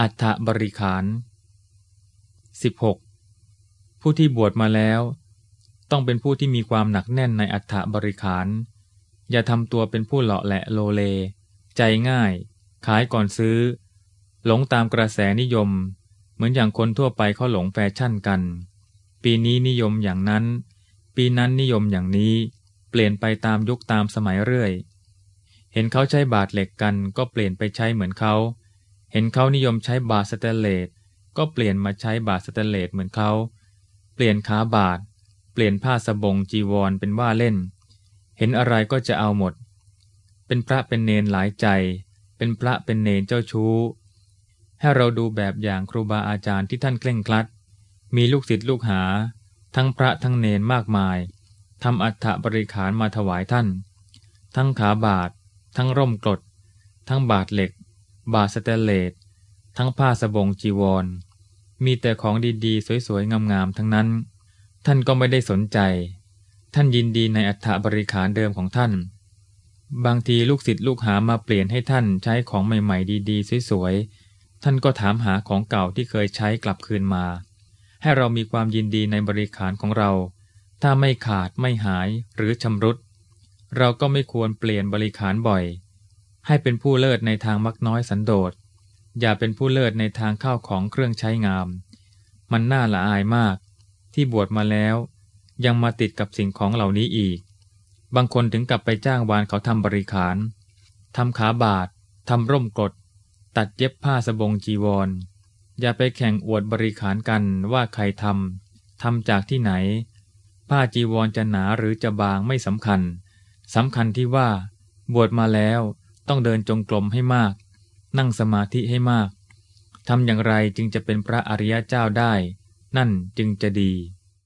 อัฐบริขาร 16. ผู้ที่บวชมาแล้ว ต้องเป็นผู้ที่มีความหนักแน่นในอัฐบริขาร อย่าทำตัวเป็นผู้เลาะแหละโลเล ใจง่าย ขายก่อนซื้อ หลงตามกระแสนิยม เหมือนอย่างคนทั่วไปเขาหลงแฟชั่นกัน ปีนี้นิยมอย่างนั้น ปีนั้นนิยมอย่างนี้ เปลี่ยนไปตามยุคตามสมัยเรื่อย เห็นเขาใช้บาตรเหล็กกันก็เปลี่ยนไปใช้เหมือนเขา เห็นเขานิยมใช้บาตรสแตนเลสก็เปลี่ยนมาใช้บาตรสแตนเลสเหมือนเขา เปลี่ยนขาบาตร เปลี่ยนผ้าสบงจีวรเป็นว่าเล่น เห็นอะไรก็จะเอาหมด เป็นพระเป็นเนนหลายใจ เป็นพระเป็นเนนเจ้าชู้ ให้เราดูแบบอย่างครูบาอาจารย์ที่ท่านเคร่งครัด มีลูกศิษย์ลูกหา ทั้งพระทั้งเนนมากมายทำอัฐบริขารมาถวายท่าน ทั้งขาบาท ทั้งร่มกรด ทั้งบาทเหล็ก บาสเตเลตทั้งผ้าสบงจีวร มีแต่ของดีๆ สวยๆ งามๆ ทั้งนั้น ท่านก็ไม่ได้สนใจ ท่านยินดีในอัฐบริขารเดิมของท่าน บางทีลูกศิษย์ลูกหามาเปลี่ยนให้ท่านใช้ของใหม่ๆ ดีๆ สวยๆ ท่านก็ถามหาของเก่าที่เคยใช้กลับคืนมา ให้เรามีความยินดีในบริขารของเรา ถ้าไม่ขาดไม่หายหรือชำรุด เราก็ไม่ควรเปลี่ยนบริขารบ่อย ให้เป็นผู้เลิศในทางมักน้อยสันโดษ อย่าเป็นผู้เลิศในทางข้าวของเครื่องใช้งาม มันน่าละอายมาก ที่บวชมาแล้ว ยังมาติดกับสิ่งของเหล่านี้อีก บางคนถึงกับไปจ้างวานเขาทำบริขารทำขาบาททำร่มกด ตัดเย็บผ้าสบงจีวร อย่าไปแข่งอวดบริขารกันว่าใครทำทำจากที่ไหน ผ้าจีวรจะหนาหรือจะบางไม่สำคัญสำคัญที่ว่า บวชมาแล้ว ต้องเดินจงกรมให้มาก นั่งสมาธิให้มากทำอย่างไรจึงจะเป็นพระอริยเจ้าได้ นั่นจึงจะดี